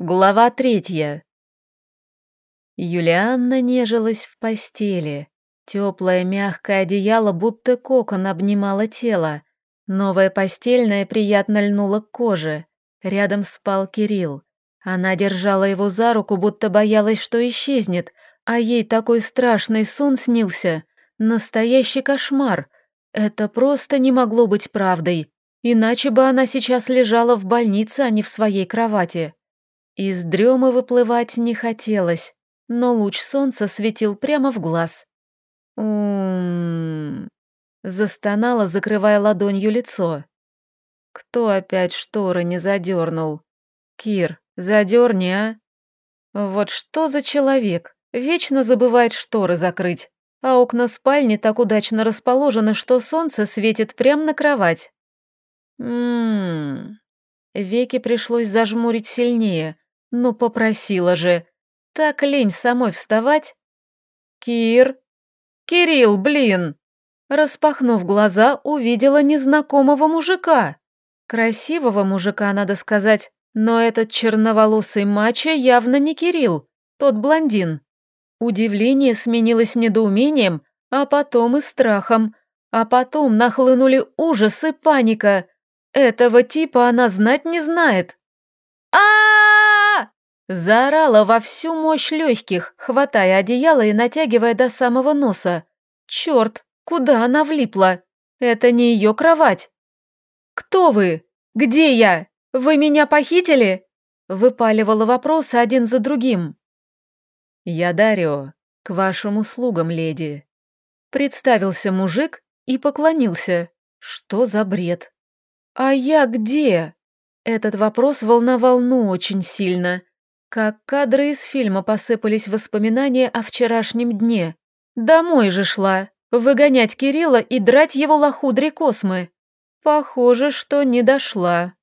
Глава третья. Юлианна нежилась в постели. Теплое мягкое одеяло будто кокон обнимало тело. Новая постельная приятно льнула к коже. Рядом спал Кирилл. Она держала его за руку, будто боялась, что исчезнет, а ей такой страшный сон снился. Настоящий кошмар. Это просто не могло быть правдой. Иначе бы она сейчас лежала в больнице, а не в своей кровати. Из дремы выплывать не хотелось, но луч солнца светил прямо в глаз. «Ум...» Застонала, закрывая ладонью лицо. Кто опять шторы не задернул? Кир, задерни, а? Вот что за человек? Вечно забывает шторы закрыть, а окна спальни так удачно расположены, что солнце светит прямо на кровать. Ммм... Веки пришлось зажмурить сильнее, ну, попросила же. Так лень самой вставать. Кир? Кирилл, блин! Распахнув глаза, увидела незнакомого мужика. Красивого мужика, надо сказать, но этот черноволосый мачо явно не Кирилл, тот блондин. Удивление сменилось недоумением, а потом и страхом, а потом нахлынули ужас и паника. Этого типа она знать не знает. а Заорала во всю мощь легких, хватая одеяло и натягивая до самого носа. Черт, куда она влипла? Это не ее кровать. «Кто вы? Где я? Вы меня похитили?» Выпаливала вопросы один за другим. «Я Дарио, к вашим услугам, леди». Представился мужик и поклонился. Что за бред? «А я где?» Этот вопрос волновал ну очень сильно. Как кадры из фильма посыпались воспоминания о вчерашнем дне. Домой же шла, выгонять Кирилла и драть его лохудри космы. Похоже, что не дошла.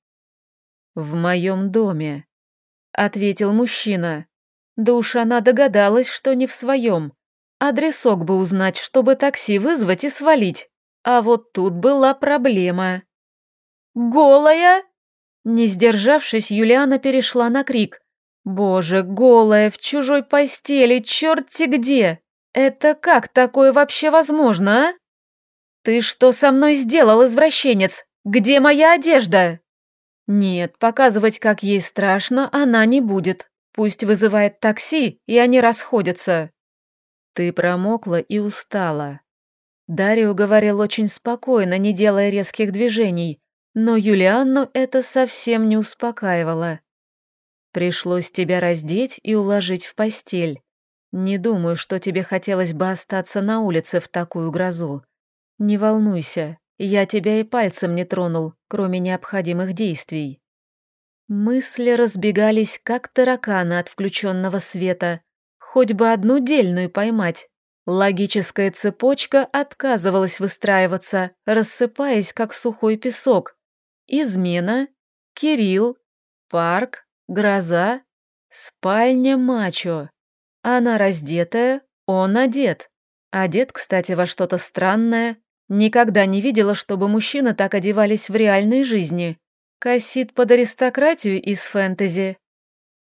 «В моем доме», — ответил мужчина. Да уж она догадалась, что не в своем. Адресок бы узнать, чтобы такси вызвать и свалить. А вот тут была проблема. «Голая?» Не сдержавшись, Юлиана перешла на крик. «Боже, голая, в чужой постели, черти где! Это как такое вообще возможно, а?» «Ты что со мной сделал, извращенец? Где моя одежда?» «Нет, показывать, как ей страшно, она не будет. Пусть вызывает такси, и они расходятся». «Ты промокла и устала». Дарио говорил очень спокойно, не делая резких движений, но Юлианну это совсем не успокаивало. Пришлось тебя раздеть и уложить в постель. Не думаю, что тебе хотелось бы остаться на улице в такую грозу. Не волнуйся, я тебя и пальцем не тронул, кроме необходимых действий. Мысли разбегались, как тараканы от включенного света. Хоть бы одну дельную поймать. Логическая цепочка отказывалась выстраиваться, рассыпаясь, как сухой песок, измена, Кирилл, парк, гроза, спальня мачо. Она раздетая, он одет. Одет, кстати, во что-то странное. Никогда не видела, чтобы мужчины так одевались в реальной жизни. Косит под аристократию из фэнтези.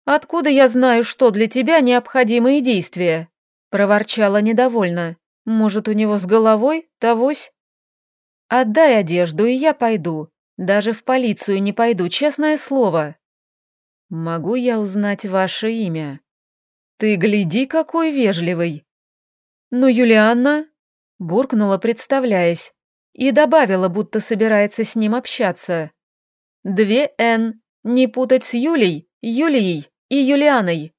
«Откуда я знаю, что для тебя необходимые действия?» Проворчала недовольно. «Может, у него с головой? Тогось?» «Отдай одежду, и я пойду. Даже в полицию не пойду, честное слово. Могу я узнать ваше имя? Ты гляди, какой вежливый. Ну, Юлианна, буркнула, представляясь, и добавила, будто собирается с ним общаться. Две «Н», не путать с Юлей, Юлией и Юлианой.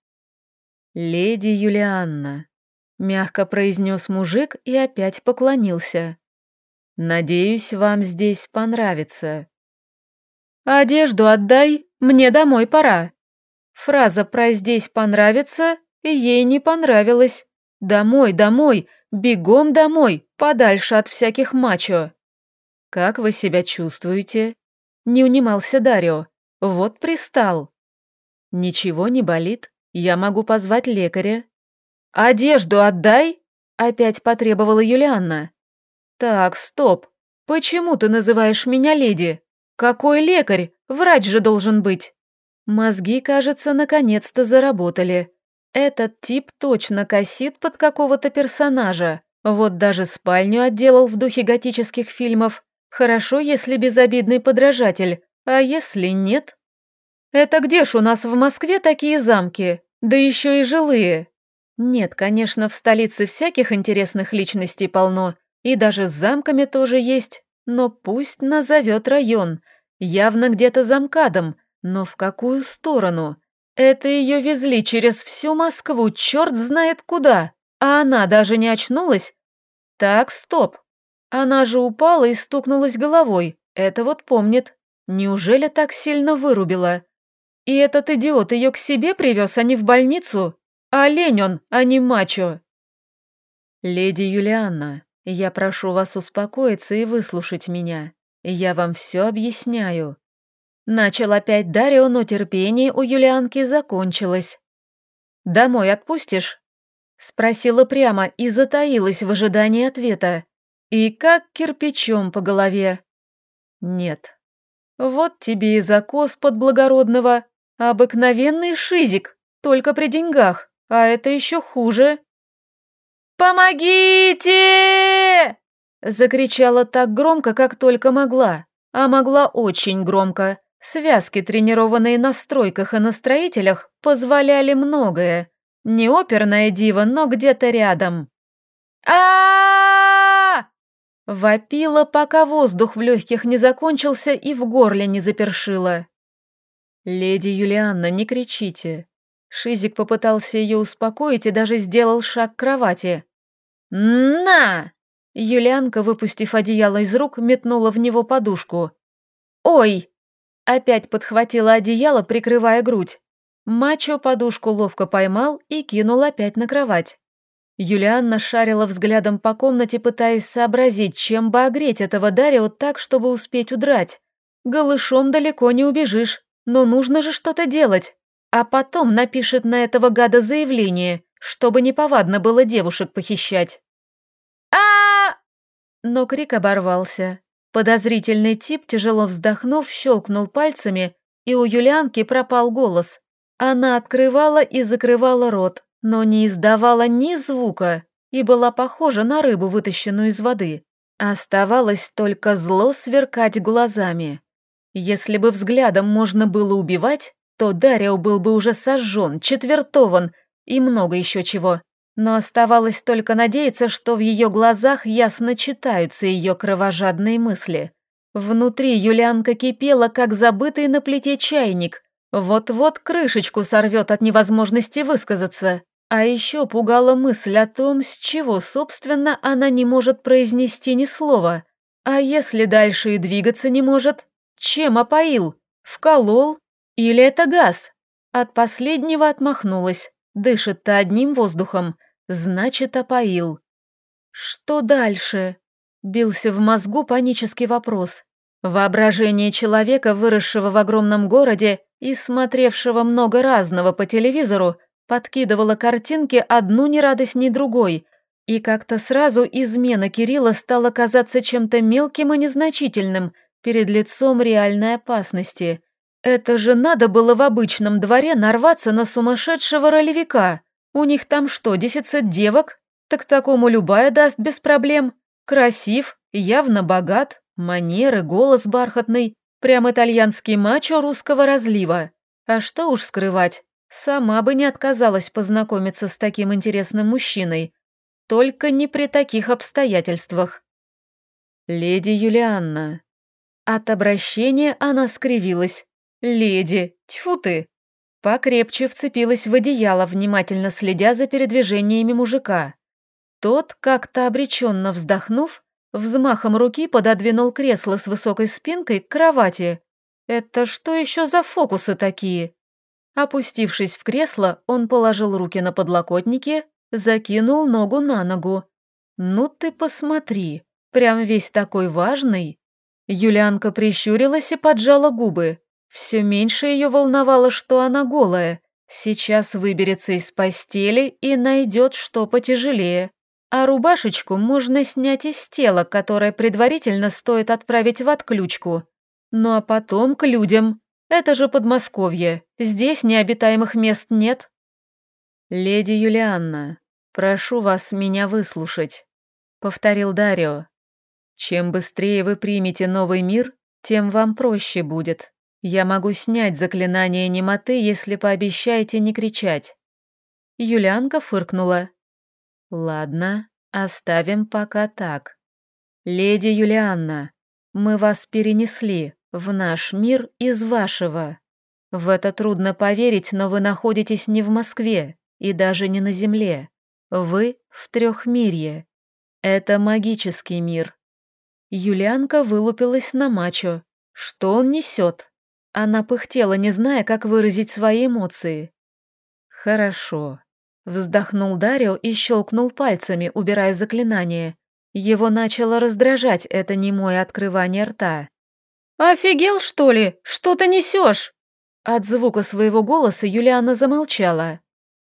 «Леди Юлианна», — мягко произнес мужик и опять поклонился. Надеюсь, вам здесь понравится. Одежду отдай, мне домой пора. Фраза про «здесь понравится» ей не понравилась. Домой, домой, бегом домой, подальше от всяких мачо. Как вы себя чувствуете? Не унимался Дарио. Вот пристал. Ничего не болит, я могу позвать лекаря. Одежду отдай, опять потребовала Юлианна. «Так, стоп. Почему ты называешь меня леди? Какой лекарь? Врач же должен быть». Мозги, кажется, наконец-то заработали. Этот тип точно косит под какого-то персонажа. Вот даже спальню отделал в духе готических фильмов. Хорошо, если безобидный подражатель, а если нет? Это где ж у нас в Москве такие замки? Да еще и жилые. Нет, конечно, в столице всяких интересных личностей полно, и даже с замками тоже есть, но пусть назовет район. Явно где-то замкадом, но в какую сторону? Это ее везли через всю Москву, черт знает куда, а она даже не очнулась? Так, стоп. Она же упала и стукнулась головой, это вот помнит. Неужели так сильно вырубила? И этот идиот ее к себе привез, а не в больницу? Олень он, а не мачо. Леди Юлианна, я прошу вас успокоиться и выслушать меня. Я вам все объясняю. Начал опять Дарио, но терпение у Юлианки закончилось. «Домой отпустишь?» Спросила прямо и затаилась в ожидании ответа. И как кирпичом по голове. «Нет». «Вот тебе и закос под благородного. Обыкновенный шизик, только при деньгах, а это еще хуже». «Помогите!» Закричала так громко, как только могла, а могла очень громко. Связки, тренированные на стройках и на строителях, позволяли многое. Не оперная дива, но где-то рядом. а Вопила, пока воздух в легких не закончился и в горле не запершило. «Леди Юлианна, не кричите». Шизик попытался ее успокоить и даже сделал шаг к кровати. «На!» Юлианка, выпустив одеяло из рук, метнула в него подушку. «Ой!» Опять подхватила одеяло, прикрывая грудь. Мачо подушку ловко поймал и кинул опять на кровать. Юлианна шарила взглядом по комнате, пытаясь сообразить, чем бы огреть этого Дарио так, чтобы успеть удрать. Голышом далеко не убежишь, но нужно же что-то делать. А потом напишет на этого гада заявление, чтобы неповадно было девушек похищать. Но крик оборвался. Подозрительный тип, тяжело вздохнув, щелкнул пальцами, и у Юлианки пропал голос. Она открывала и закрывала рот, но не издавала ни звука и была похожа на рыбу, вытащенную из воды. Оставалось только зло сверкать глазами. Если бы взглядом можно было убивать, то Дарио был бы уже сожжен, четвертован и много еще чего но оставалось только надеяться, что в ее глазах ясно читаются ее кровожадные мысли. Внутри Юлианка кипела, как забытый на плите чайник. Вот-вот крышечку сорвет от невозможности высказаться. А еще пугала мысль о том, с чего, собственно, она не может произнести ни слова. А если дальше и двигаться не может? Чем опоил? Вколол? Или это газ? От последнего отмахнулась. Дышит-то одним воздухом, Значит, опоил. Что дальше? Бился в мозгу панический вопрос. Воображение человека, выросшего в огромном городе и смотревшего много разного по телевизору, подкидывало картинки одну нерадостней другой, и как-то сразу измена Кирилла стала казаться чем-то мелким и незначительным перед лицом реальной опасности. Это же надо было в обычном дворе нарваться на сумасшедшего ролевика. У них там что, дефицит девок? Так такому любая даст без проблем. Красив, явно богат, манеры, голос бархатный. Прям итальянский мачо русского разлива. А что уж скрывать, сама бы не отказалась познакомиться с таким интересным мужчиной. Только не при таких обстоятельствах. «Леди Юлианна». От обращения она скривилась. «Леди, тьфу ты!» Покрепче вцепилась в одеяло, внимательно следя за передвижениями мужика. Тот, как-то обреченно вздохнув, взмахом руки пододвинул кресло с высокой спинкой к кровати. Это что еще за фокусы такие? Опустившись в кресло, он положил руки на подлокотники, закинул ногу на ногу. «Ну ты посмотри, прям весь такой важный». Юлианка прищурилась и поджала губы. Все меньше ее волновало, что она голая. Сейчас выберется из постели и найдет что потяжелее. А рубашечку можно снять из тела, которое предварительно стоит отправить в отключку. Ну а потом к людям. Это же Подмосковье, здесь необитаемых мест нет». «Леди Юлианна, прошу вас меня выслушать», — повторил Дарио. «Чем быстрее вы примете новый мир, тем вам проще будет. Я могу снять заклинание немоты, если пообещаете не кричать». Юлианка фыркнула. «Ладно, оставим пока так. Леди Юлианна, мы вас перенесли в наш мир из вашего. В это трудно поверить, но вы находитесь не в Москве и даже не на Земле. Вы в Трехмирье. Это магический мир. Юлианка вылупилась на мачо. Что он несет? Она пыхтела, не зная, как выразить свои эмоции. Хорошо. Вздохнул Дарио и щелкнул пальцами, убирая заклинание. Его начало раздражать это немое открывание рта. «Офигел, что ли? Что ты несешь?» От звука своего голоса Юлиана замолчала.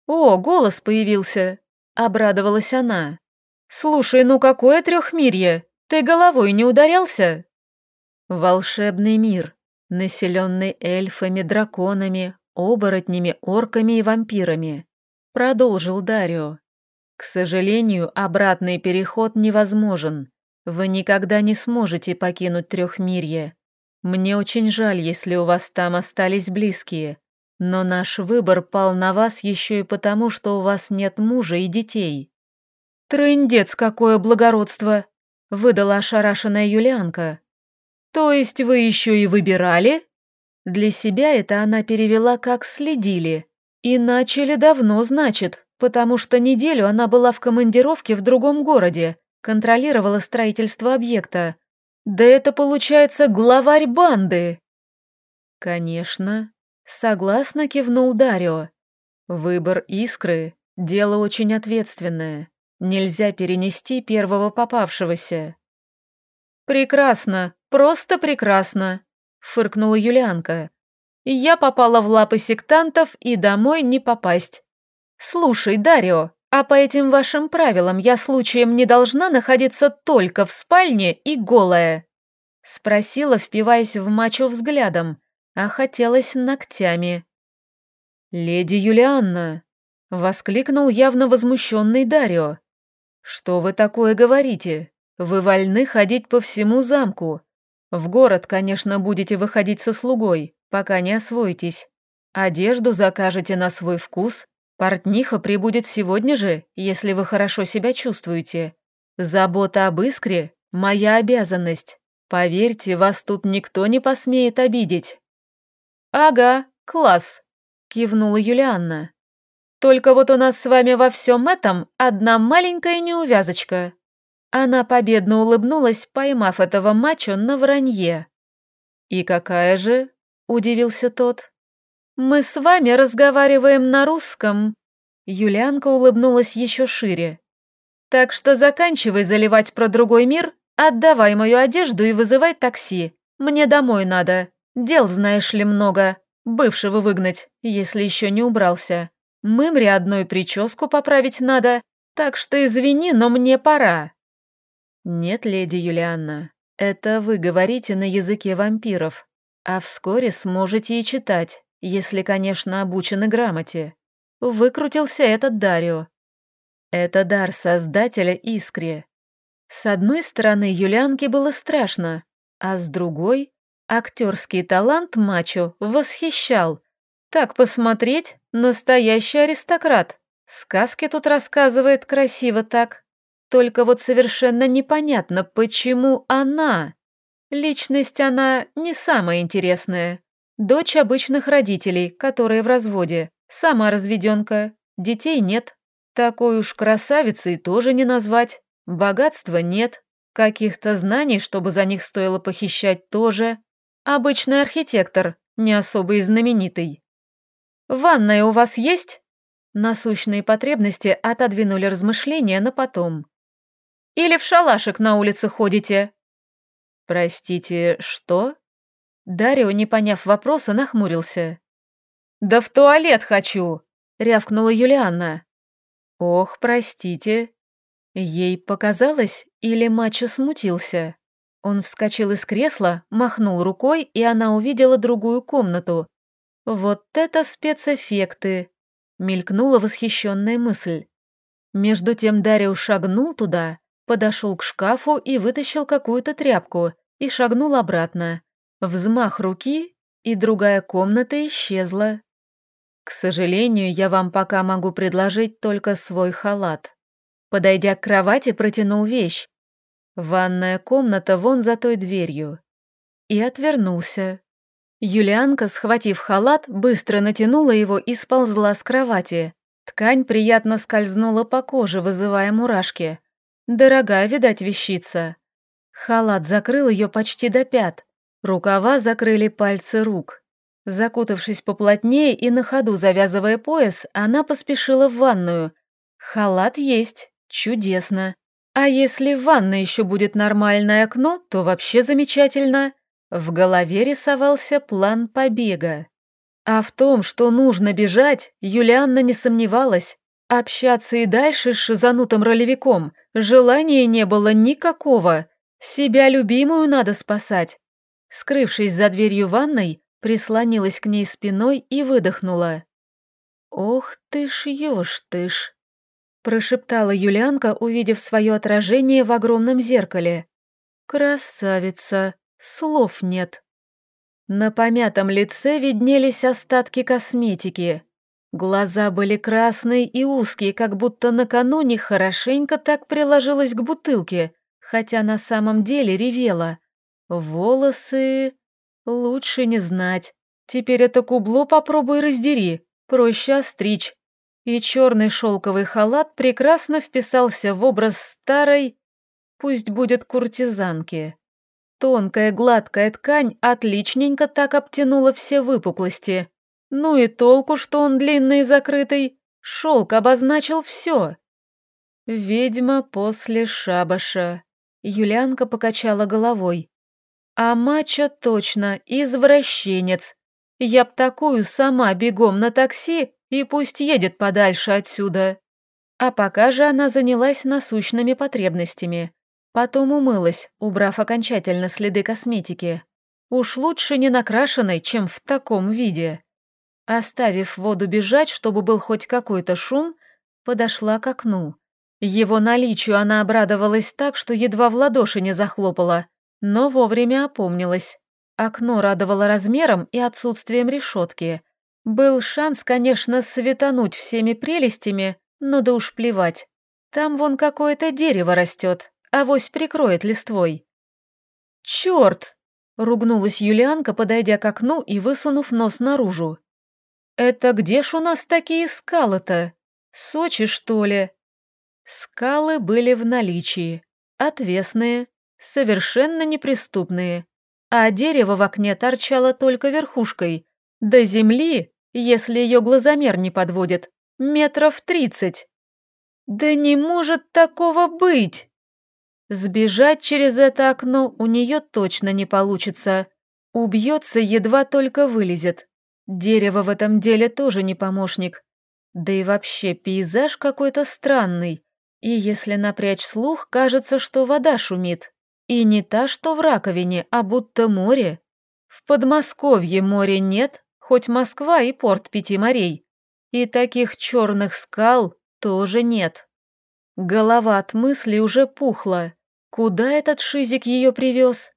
«О, голос появился!» — обрадовалась она. «Слушай, ну какое трехмирье? Ты головой не ударялся?» «Волшебный мир, населенный эльфами, драконами, оборотнями, орками и вампирами», — продолжил Дарио. «К сожалению, обратный переход невозможен. Вы никогда не сможете покинуть трехмирье. Мне очень жаль, если у вас там остались близкие, но наш выбор пал на вас еще и потому, что у вас нет мужа и детей». «Трындец, какое благородство!» — выдала ошарашенная Юлианка. «То есть вы еще и выбирали?» Для себя это она перевела как «следили». И начали давно, значит, потому что неделю она была в командировке в другом городе, контролировала строительство объекта. Да это получается главарь банды. Конечно, Согласно кивнул Дарио. Выбор искры – дело очень ответственное. Нельзя перенести первого попавшегося. «Прекрасно, просто прекрасно», – фыркнула Юлианка. «Я попала в лапы сектантов и домой не попасть. Слушай, Дарио, а по этим вашим правилам я случаем не должна находиться только в спальне и голая?» Спросила, впиваясь в мачо взглядом, а хотелось ногтями. «Леди Юлианна!» — воскликнул явно возмущенный Дарио. «Что вы такое говорите? Вы вольны ходить по всему замку. В город, конечно, будете выходить со слугой, пока не освоитесь. Одежду закажете на свой вкус, портниха прибудет сегодня же, если вы хорошо себя чувствуете. Забота об искре — моя обязанность. Поверьте, вас тут никто не посмеет обидеть». «Ага, класс», — кивнула Юлианна. «Только вот у нас с вами во всем этом одна маленькая неувязочка». Она победно улыбнулась, поймав этого мачо на вранье. «И какая же?» — удивился тот. «Мы с вами разговариваем на русском». Юлианка улыбнулась еще шире. «Так что заканчивай заливать про другой мир, отдавай мою одежду и вызывай такси. Мне домой надо. Дел, знаешь ли, много. Бывшего выгнать, если еще не убрался. Мымре одной прическу поправить надо, так что извини, но мне пора». «Нет, леди Юлианна, это вы говорите на языке вампиров, а вскоре сможете и читать, если, конечно, обучены грамоте». Выкрутился этот Дарио. Это дар Создателя Искре. С одной стороны, Юлианке было страшно, а с другой Актерский талант мачо восхищал. Так посмотреть, настоящий аристократ. Сказки тут рассказывает красиво так. Только вот совершенно непонятно, почему она. Личность она не самая интересная. Дочь обычных родителей, которые в разводе. Сама разведенка. Детей нет. Такой уж красавицей тоже не назвать. Богатства нет. Каких-то знаний, чтобы за них стоило похищать, тоже. Обычный архитектор, не особо и знаменитый. «Ванная у вас есть?» Насущные потребности отодвинули размышления на потом. «Или в шалашик на улице ходите?» «Простите, что?» Дарио, не поняв вопроса, нахмурился. «Да в туалет хочу!» — рявкнула Юлианна. «Ох, простите». Ей показалось, или Мачо смутился. Он вскочил из кресла, махнул рукой, и она увидела другую комнату. «Вот это спецэффекты!» — мелькнула восхищенная мысль. Между тем Дариус шагнул туда, подошел к шкафу и вытащил какую-то тряпку и шагнул обратно. Взмах руки, и другая комната исчезла. К сожалению, я вам пока могу предложить только свой халат. Подойдя к кровати, протянул вещь. Ванная комната вон за той дверью. И отвернулся. Юлианка, схватив халат, быстро натянула его и сползла с кровати. Ткань приятно скользнула по коже, вызывая мурашки. Дорогая, видать, вещица. Халат закрыл ее почти до пят. Рукава закрыли пальцы рук. Закутавшись поплотнее и на ходу завязывая пояс, она поспешила в ванную. Халат есть. Чудесно. А если в ванной еще будет нормальное окно, то вообще замечательно. В голове рисовался план побега. А в том, что нужно бежать, Юлианна не сомневалась. Общаться и дальше с шизанутым ролевиком желания не было никакого. Себя любимую надо спасать. Скрывшись за дверью ванной, прислонилась к ней спиной и выдохнула. «Ох ты ж, ешь ты ж!» прошептала Юлианка, увидев свое отражение в огромном зеркале. «Красавица! Слов нет!» На помятом лице виднелись остатки косметики. Глаза были красные и узкие, как будто накануне хорошенько так приложилась к бутылке, хотя на самом деле ревела. Волосы... Лучше не знать. Теперь это кубло попробуй раздери, проще остричь. И черный шелковый халат прекрасно вписался в образ старой, пусть будет куртизанки. Тонкая гладкая ткань отличненько так обтянула все выпуклости. Ну и толку, что он длинный и закрытый. Шелк обозначил все. Ведьма после шабаша. Юлианка покачала головой. А Мача точно извращенец. Я б такую сама бегом на такси и пусть едет подальше отсюда. А пока же она занялась насущными потребностями. Потом умылась, убрав окончательно следы косметики. Уж лучше не накрашенной, чем в таком виде. Оставив воду бежать, чтобы был хоть какой-то шум, подошла к окну. Его наличию она обрадовалась так, что едва в ладоши не захлопала, но вовремя опомнилась. Окно радовало размером и отсутствием решетки. Был шанс, конечно, светануть всеми прелестями, но да уж плевать. Там вон какое-то дерево растет, авось прикроет листвой. «Черт!» — ругнулась Юлианка, подойдя к окну и высунув нос наружу. «Это где ж у нас такие скалы-то? Сочи, что ли?» Скалы были в наличии, отвесные, совершенно неприступные, а дерево в окне торчало только верхушкой. До земли, если ее глазомер не подводит, метров тридцать. Да не может такого быть! Сбежать через это окно у нее точно не получится. Убьется, едва только вылезет. Дерево в этом деле тоже не помощник. Да и вообще пейзаж какой-то странный. И если напрячь слух, кажется, что вода шумит. И не та, что в раковине, а будто море. В Подмосковье моря нет, хоть Москва и порт пяти морей. И таких черных скал тоже нет. Голова от мысли уже пухла. Куда этот шизик ее привез?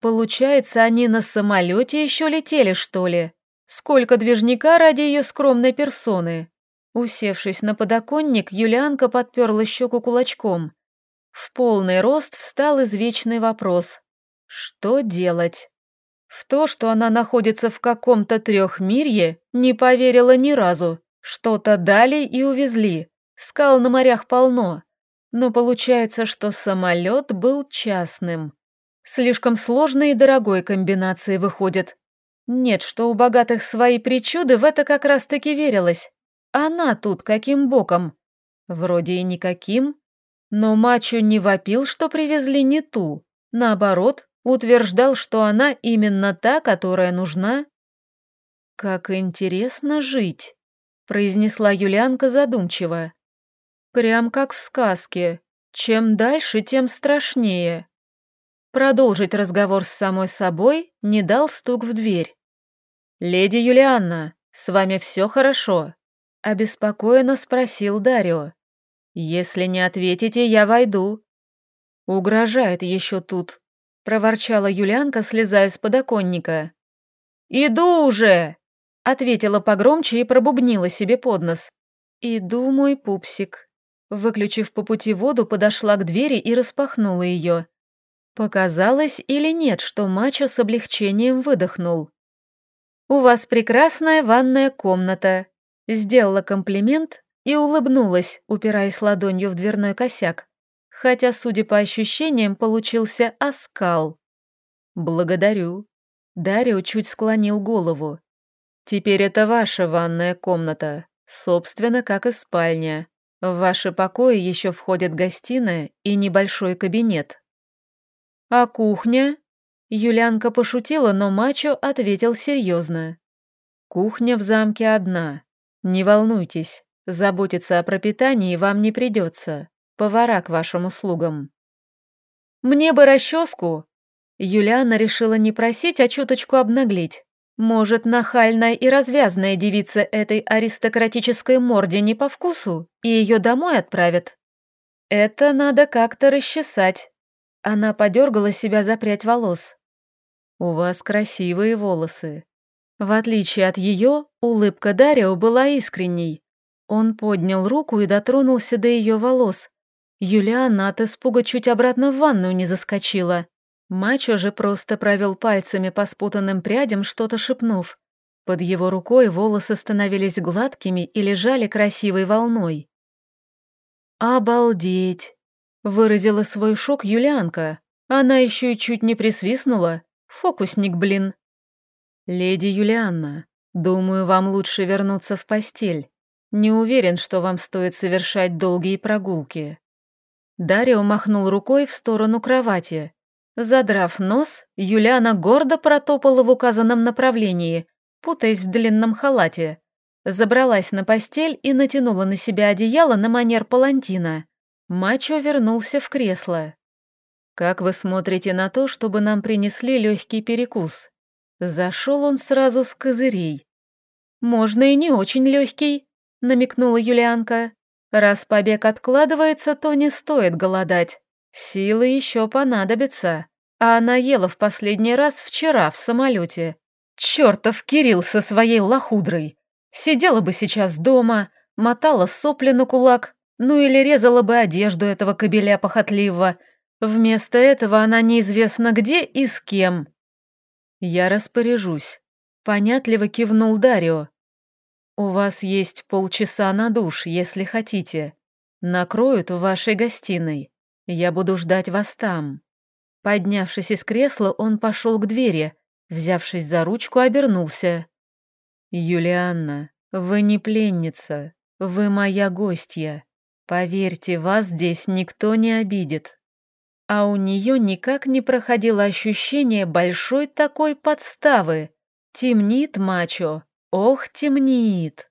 Получается, они на самолете еще летели, что ли? Сколько движника ради ее скромной персоны? Усевшись на подоконник, Юлианка подперла щеку кулачком. В полный рост встал извечный вопрос. Что делать? В то, что она находится в каком-то трехмирье, не поверила ни разу. Что-то дали и увезли. Скал на морях полно. Но получается, что самолет был частным. Слишком сложной и дорогой комбинации выходит. Нет, что у богатых свои причуды, в это как раз-таки верилось. Она тут каким боком? Вроде и никаким. Но Мачо не вопил, что привезли не ту. Наоборот, утверждал, что она именно та, которая нужна. «Как интересно жить», — произнесла Юлианка задумчиво. «Прям как в сказке. Чем дальше, тем страшнее». Продолжить разговор с самой собой не дал стук в дверь. «Леди Юлианна, с вами все хорошо?» — обеспокоенно спросил Дарио. «Если не ответите, я войду». «Угрожает еще тут», — проворчала Юлианка, слезая с подоконника. «Иду уже!» — ответила погромче и пробубнила себе под нос. «Иду, мой пупсик». Выключив по пути воду, подошла к двери и распахнула ее. Показалось или нет, что мачо с облегчением выдохнул. «У вас прекрасная ванная комната», — сделала комплимент и улыбнулась, упираясь ладонью в дверной косяк, хотя, судя по ощущениям, получился оскал. «Благодарю». Дарио чуть склонил голову. «Теперь это ваша ванная комната, собственно, как и спальня. В ваши покои еще входят гостиная и небольшой кабинет. А кухня? Юлянка пошутила, но Мачо ответил серьезно. Кухня в замке одна. Не волнуйтесь, заботиться о пропитании вам не придется. Повара к вашим услугам. Мне бы расческу. Юлиана решила не просить, а чуточку обнаглеть. Может, нахальная и развязная девица этой аристократической морде не по вкусу, и ее домой отправят? Это надо как-то расчесать. Она подергала себя за прядь волос. У вас красивые волосы. В отличие от ее, улыбка Дарио была искренней. Он поднял руку и дотронулся до ее волос. Юлиана от испуга чуть обратно в ванную не заскочила. Мачо же просто провел пальцами по спутанным прядям, что-то шепнув. Под его рукой волосы становились гладкими и лежали красивой волной. «Обалдеть!» — выразила свой шок Юлианка. Она еще и чуть не присвистнула. Фокусник, блин. «Леди Юлианна, думаю, вам лучше вернуться в постель. Не уверен, что вам стоит совершать долгие прогулки». Дарио махнул рукой в сторону кровати, Задрав нос, Юлиана гордо протопала в указанном направлении, путаясь в длинном халате. Забралась на постель и натянула на себя одеяло на манер палантина. Мачо вернулся в кресло. «Как вы смотрите на то, чтобы нам принесли легкий перекус?» Зашел он сразу с козырей. «Можно и не очень легкий», — намекнула Юлианка. «Раз побег откладывается, то не стоит голодать. Силы еще понадобятся, а она ела в последний раз вчера в самолете. Чертов Кирилл со своей лохудрой. Сидела бы сейчас дома, мотала сопли на кулак, ну или резала бы одежду этого кобеля похотливого. Вместо этого она неизвестно где и с кем. Я распоряжусь. Понятливо кивнул Дарио. У вас есть полчаса на душ, если хотите. Накроют в вашей гостиной. Я буду ждать вас там». Поднявшись из кресла, он пошел к двери, взявшись за ручку, обернулся. «Юлианна, вы не пленница, вы моя гостья. Поверьте, вас здесь никто не обидит». А у нее никак не проходило ощущение большой такой подставы. Темнит мачо, ох, темнит.